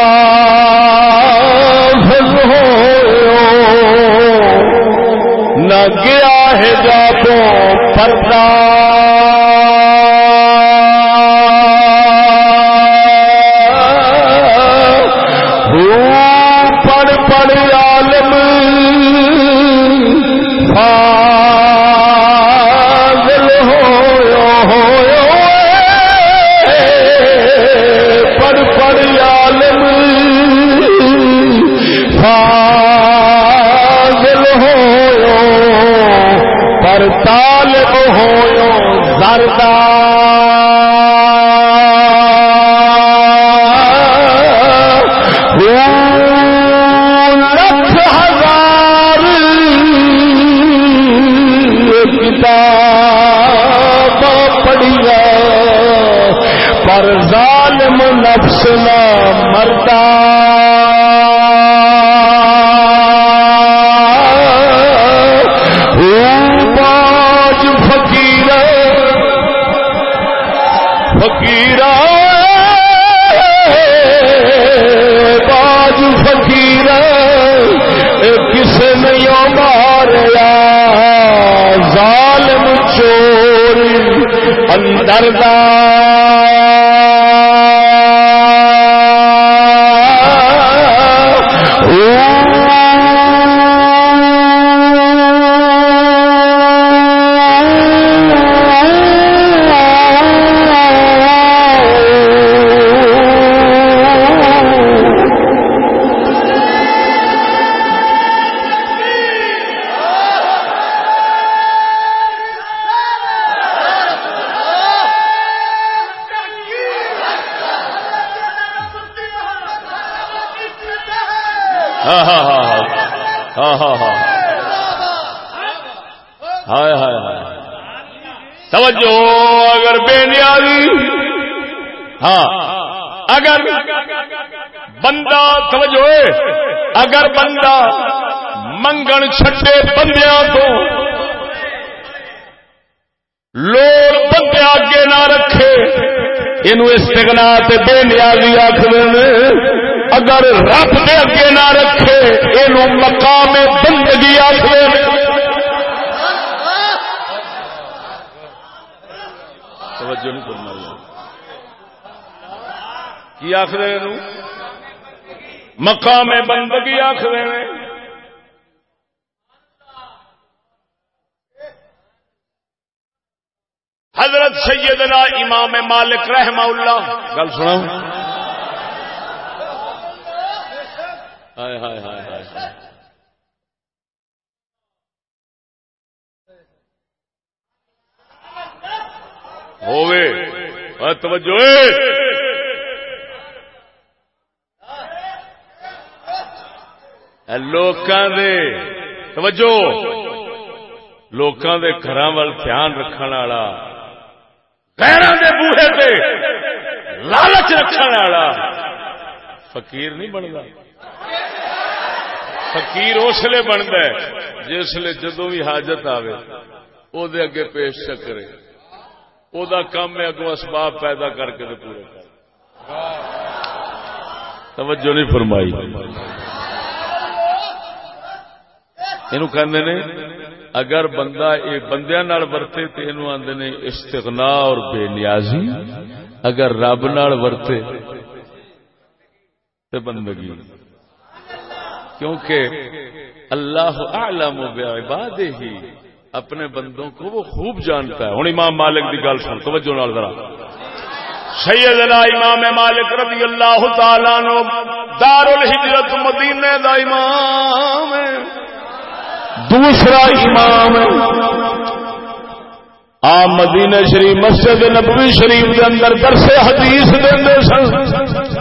ہاں،, ہاں ہاں ہائے ہائے ہائے۔ توجہ، اگر بے نیازی ہاں۔ اگر بندہ، توجہ، اگر بندہ منگن چھٹے بندیاں تو لوڑ بندے اگے نہ رکھے یہ استغنا بے نیازی آخر اگر رب دے اگے نہ رکھے یہ مقام بندگی آخر کی آخر مقام بندگی آخر حضرت سیدنا امام مالک رحمہ اللہ۔ گل سنا ہائے ہائے ہائے ہائے۔ ہوئے توجہ۔ لوکاں دے۔ توجہ۔ لوکاں دے گھراں دھیان رکھن والا دے بوہے تے لالچ رکھنے والا فقیر نہیں بنتا فقیر اس لیے بنتا ہے جس لیے جدو بھی حاجت آئے وہ اگے پیش چکرے وہ کام ہے اگو اسباب پیدا کر کے دے پورے توجہ نہیں فرمائی۔ یہ کہ اگر بندہ یہ بندیا ورتے تو یہ آدھے نے استغنا اور بے نیازی، اگر رب نال ورتے تو بندگی۔ کیونکہ اللہ اعلم بعباد ہی اپنے بندوں کو وہ خوب جانتا ہے۔ ہوں امام مالک کی گل سن، توجہ نال ذرا۔ سیدنا امام مالک رضی اللہ تعالی نو دار الحجرت مدینے دا امام ہے۔ دوسرا امام آ مدینہ شریف مسجد نبوی شریف کے اندر درس حدیث دے سن۔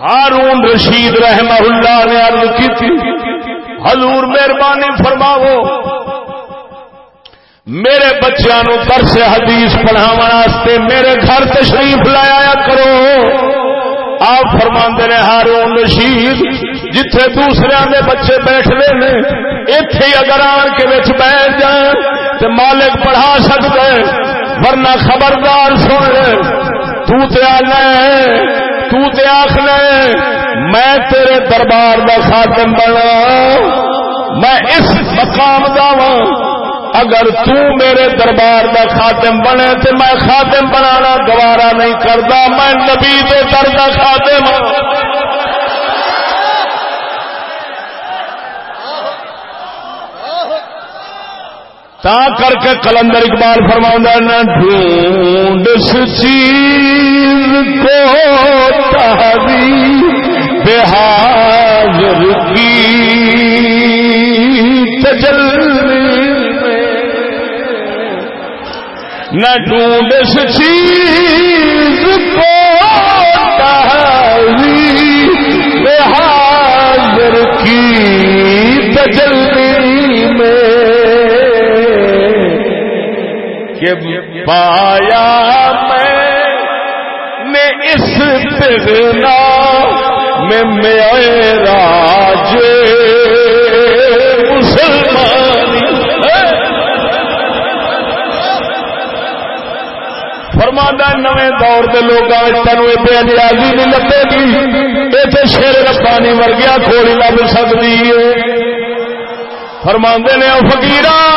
ہارون رشید رحمہ اللہ نے عرض کی تھی، حضور مہربانی فرماو میرے بچوں درس حدیث پڑھاو میرے گھر تشریف لایا کرو۔ آپ فرما نے، ہارون رشید، جتھے دوسرے دے بچے بیٹھ رہے ہیں اتے اگر آن کے بچ بیٹھ جائیں تو مالک پڑھا سکتے ورنہ خبردار سن لے تو تے آنا تو تے آخنا میں تیرے دربار کا خاتم بنا، میں اس مقام دا اگر تو میرے دربار کا خاتم بنے تو میں خاتم بنانا گوارا نہیں کرتا، میں نبی دے در کا خاتم ہاں۔ تا کر کے کلندر اقبال فرما نہ ڈھونڈ چیز کو بحاظر کی۔ تجلی نہ ڈھونڈ چیز کہ پایا میں نے اس پگنا میں میرا نویں دور کے لوگوں تینوں بے نیازی نہیں لگے گی۔ یہ شیر ربانی ورگیا کھوڑی لگ سکتی ہے۔ فرما نے فکیر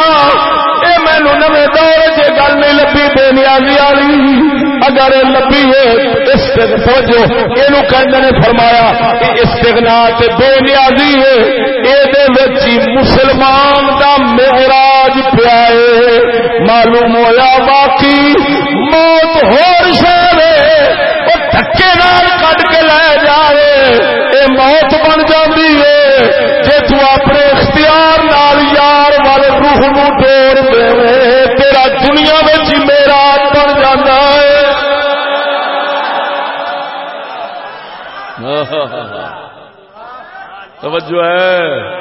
لبھی بے نیازی والی اگر لبھی ہے استغفوجو یہ کہنے نے فرمایا کہ استغنا بے نیازی ہے یہ مسلمان دا معراج پیا معلوم ہویا باقی موت ہو شہر وہ دھکے نال کٹ کے لے جائے۔ اے موت بن جاتی ہے جی تو اپنے اختیار نال یار والے روح نو ٹوڑ دے تیرا دنیا میں میرا بن جانا ہے توجہ ہے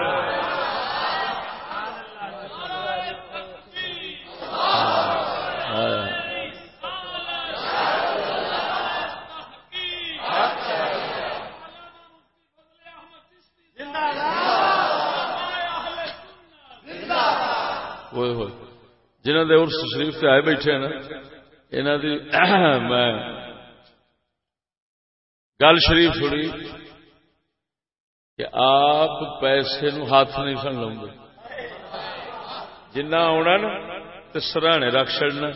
ہوئے ہوئے جنہ دے ارس شریف سے آئے بیٹھے نا انہوں دی میں گل شریف سنی کہ آپ پیسے نو ہاتھ نہیں سن لوں گے جنا آنا نا تو سرانے رکھ چڑنا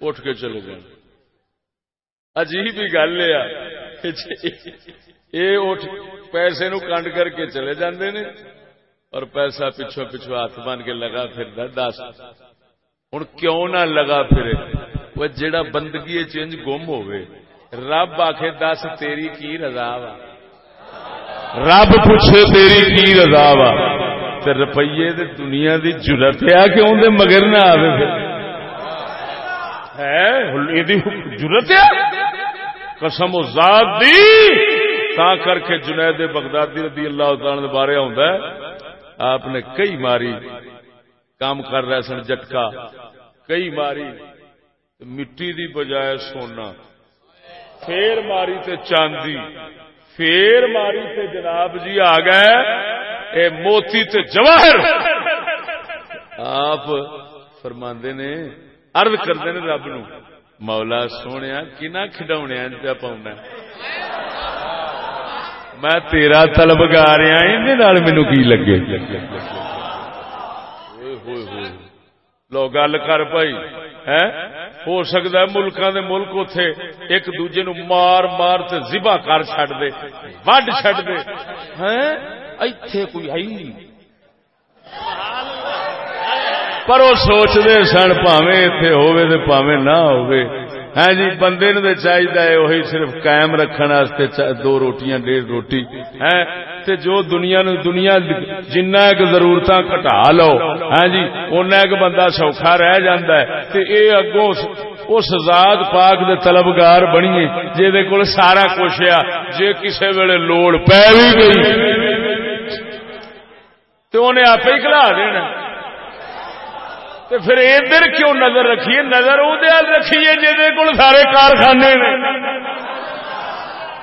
اٹھ کے چلے گئے عجیب ہی گل یہ پیسے نو کنڈ کر کے چلے جاندے نے اور پیسہ پچھو پچھو ہاتھ بن کے لگا پھر دس۔ ہوں۔ کیوں نہ لگا پھر وہ جڑا بندگی چینج گم ہوئے رب آخ دس تیری کی رضا وا۔ رب پوچھے، تیری کی رضا وا۔ روپیے دنیا دی ضرورت ہے کہ اندر مگر نہ آئے ضرورت ہے قسم ذات دی۔ تا کر کے جنید بغدادی رضی اللہ تعالی بارے آتا ہے۔ آپ نے کئی ماری۔ کام کر رہے سن جٹکا۔ کئی ماری مٹی دی بجائے سونا پھر ماری تے چاندی پھر ماری تے جناب جی آ گئے، اے موتی تے جواہر۔ آپ فرماندے نے ارد کرتے نے رب نو، مولا سونے کنا کھڈونے پہ پاؤنا؟ میں تیرا تلب گا رہا مینو کی لگے؟ لو گل کر پائی ہے ہو سکتا ہے ملکاں دے ملک اتے ایک دوجے نو مار مار تے زبا کر چڈ دے وڈ چڈ دے ہیں ایتھے کوئی ہے نہیں پر وہ سوچتے سن پاوے اتے ہوے تے پاوے نہ ہوے ہاں جی بندے نو چاہیے وہی صرف قائم رکھنے دو روٹیاں، ڈیڑھ روٹی ہے تے جو دنیا نو دنیا جنہ ایک ضرورت کٹا لو ہاں جی اُن ایک بندہ سوکھا رہ جاندہ ہے، تے اے اگوں اس ذات پاک دے طلبگار بنیے جے دے کول سارا کچھ آ جے کسے ویلے لوڑ پی بھی گئی۔ تو انہیں آپ ہی کلا دینا۔ تو پھر ادھر کیوں نظر رکھیے؟ نظر ادھر رکھیے جی کو سارے کارخانے نے۔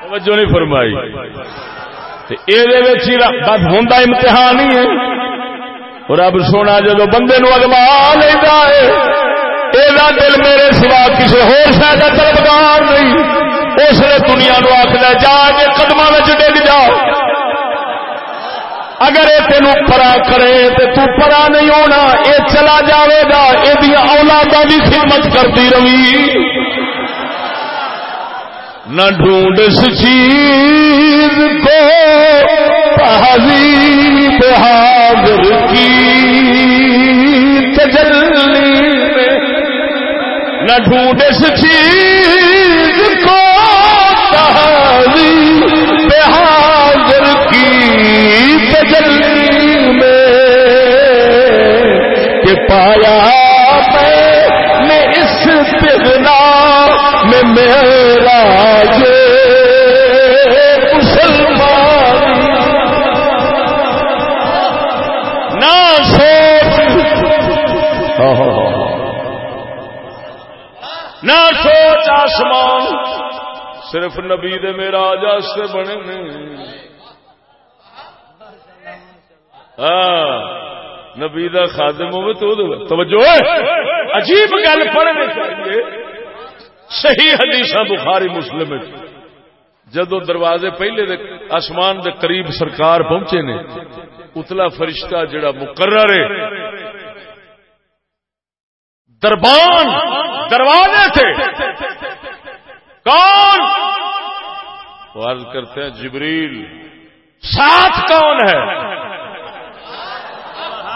توجہ نہیں فرمائی۔ بس ہوں امتحان ہی ہے۔ رب سونا جدو بندے نو اگوا لینا ہے یہ دل میرے سوا کسی ہو شاید طلبگار نہیں۔ اس نے دنیا نو آخر جا کے قدم ڈگ جاؤ۔ اگر یہ تین پرا کرے تو تو پرا نہیں ہونا یہ چلا جاوے گا یہ اولادا بھی خدمت کرتی رہی۔ نہ ڈھونڈ اس چیز کو تہذیب حاضر کی تجلی نہ ڈھونڈ اس چیز پایا میں اس پگنا میں میرا یہ مسلمان نہ سوچ نہ سوچ آسمان، صرف نبی دے میرا جا سے بنے ہاں۔ نبی دا خادم ہوئے تو توجہ عجیب گل پڑھنے چاہیے صحیح حدیث بخاری مسلم جدو دروازے پہلے دے آسمان دے قریب سرکار پہنچے نے، اتلا فرشتہ جڑا مقرر ہے۔ دربان، دروازے تھے۔ کون؟ عرض کرتے ہیں، جبریل۔ ساتھ کون ہے؟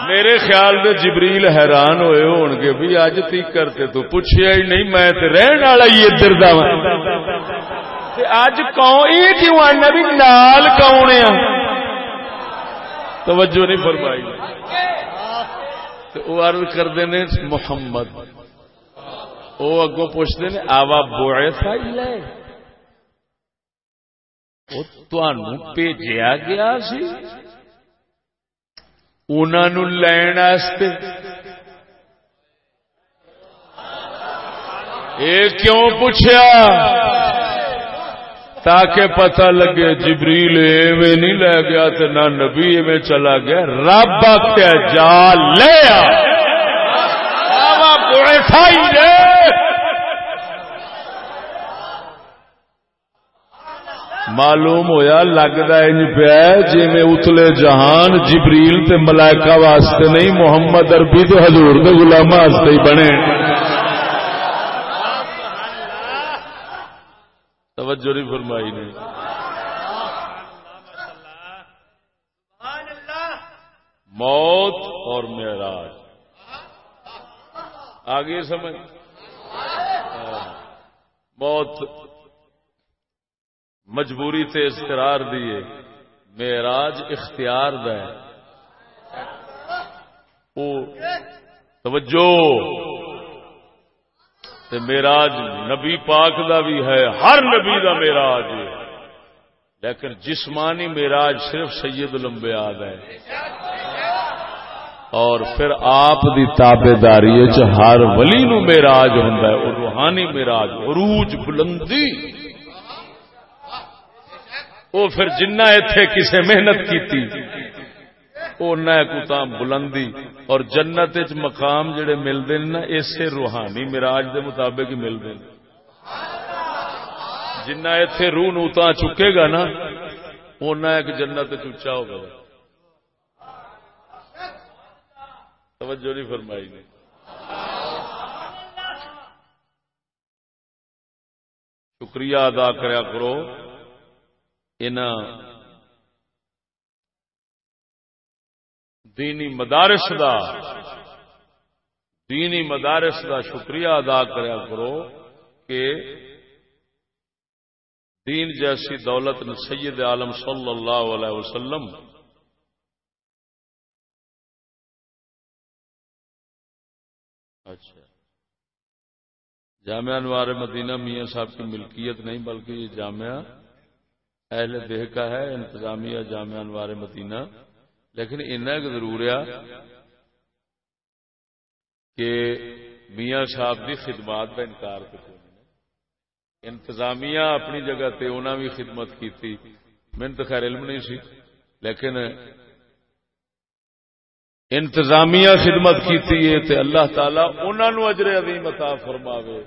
میرے خیال میں جبریل حیران ہوئے ہون گے بھی اج تی کرتے تو پوچھیا ہی نہیں، میں تے رہن والا ہی ادھر دا تے اج کون یہ کیوں آنا بھی نال کون ہے؟ توجہ نہیں فرمائی۔ وہ عرض کرتے نے محمد۔ وہ اگوں پوچھتے نے، آوا بوئے تھا وہ بھیجیا گیا سی۔ انہوں لین یہ کیوں پوچھا تاکہ پتہ لگے جبریل ایویں نہیں لے گیا تو نہ نبی ایویں چلا گیا۔ رب آخیا جا لے لیا معلوم ہویا لگتا انج پیا جی میں اتلے جہان جبریل تے ملائکہ واسطے نہیں، محمد اربی تے حضور دے غلام واسطے ہی بنے۔ توجہ نہیں فرمائی نے۔ موت اور معراج۔ آگے سمجھ۔ ہاں۔ موت مجبوری تے استرار دیے معراج اختیار دے او، توجہ۔ تے میراج نبی پاک دا بھی ہے، ہر نبی دا میراج لیکن جسمانی میراج صرف سید لمبیاد ہے۔ اور پھر آپ دی تابے داری ہر ولی نو میراج ہوں اور روحانی میراج عروج بلندی۔ وہ پھر جنہ اتے کسے محنت کی بلندی۔ اور جنت چ مقام جڑے ملتے ہیں نا اسے روحانی مراج دے مطابق ہی ملتے ہیں جنہ اتے روح نوتا چکے گا نا اُنہ ایک جنت چچا ہوگا۔ توجہ نہیں فرمائی۔ نے شکریہ ادا کریا کرو۔ ان دینی مدارس دا، دینی مدارس دا شکریہ ادا کریا کرو کہ دین جیسی دولت نے سید عالم صلی اللہ علیہ وسلم اچھا۔ جامعہ انوار مدینہ میاں صاحب کی ملکیت نہیں، بلکہ یہ جامعہ اہل دیہ کا ہے، انتظامیہ، جامعہ انوار مدینہ۔ لیکن ایک ضرور ہے کہ میاں صاحب کی خدمات کا انکار کرتے انتظامیہ اپنی جگہ تے انہوں بھی خدمت کی تھی میں تو خیر علم نہیں سی، لیکن انتظامیہ خدمت کی تھی اللہ تعالی انہوں اجر عظیم عطا فرماوے۔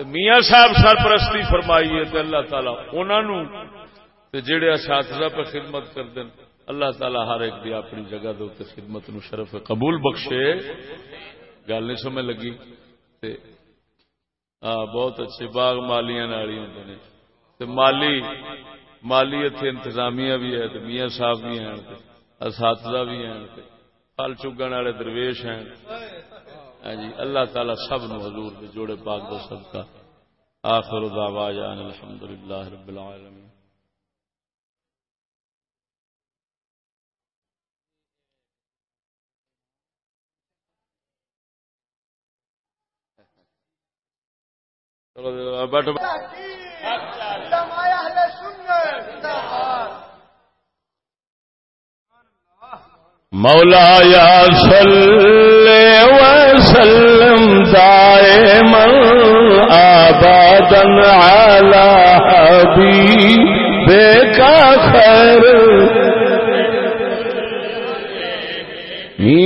تو میاں صاحب سرپرستی فرمائیے تو اللہ تعالیٰ انہوں جڑے اساتذہ پہ خدمت کر دیں اللہ تعالیٰ ہر ایک دی اپنی جگہ دے خدمت نو شرف قبول بخشے۔ گل نہیں سمجھ لگی۔ تے آ، بہت اچھے باغ مالیاں نالی ہوں مالی مالی اتنے انتظامیہ بھی ہے میاں صاحب بھی ہیں اساتذہ بھی ہیں پل چگن والے درویش ہیں۔ ہاں جی اللہ تعالی سب نو حضور دے جوڑے پاک دو سب کا آخر دعوانا الحمد للہ رب العالمین۔ جی، بیٹھو۔ مولا یا صلی وسلم دائما آبادا على حبيبك خير.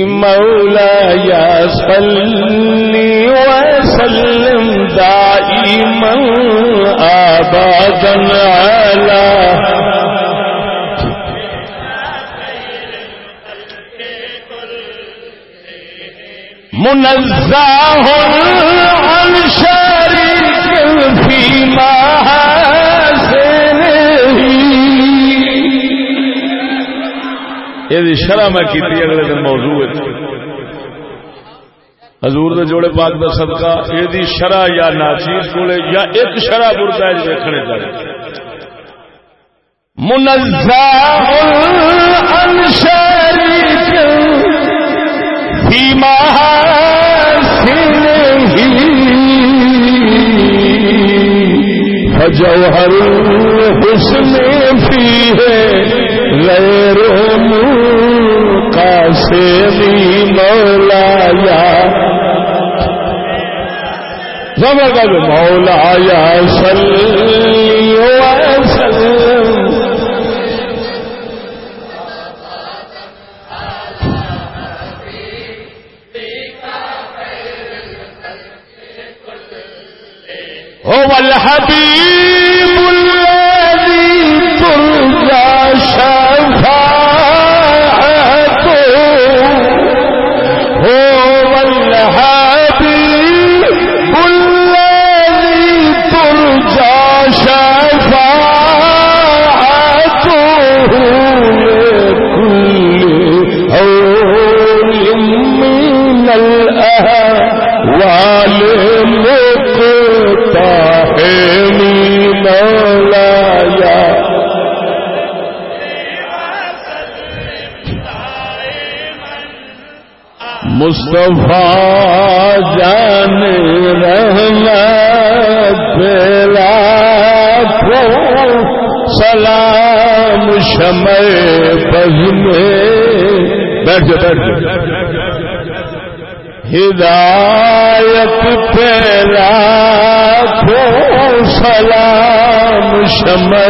مولا یا صلی وسلم دائما آبادا على منزہ عن شریک فی یہ شرح میں کی اگلے دن موضوع حضور دے جوڑے پاک دا صدقہ، یہ شرح یا ناچیز کو یا ایک شرح برتا ہے جو دیکھنے چاہیے منزہ عن شریک وجوہر حسن فی ہے، غیر کا سے مولا یا زبردست مولا یا سلی وسلم۔ الحبيب ہدایت پھیلا تو سلام شمع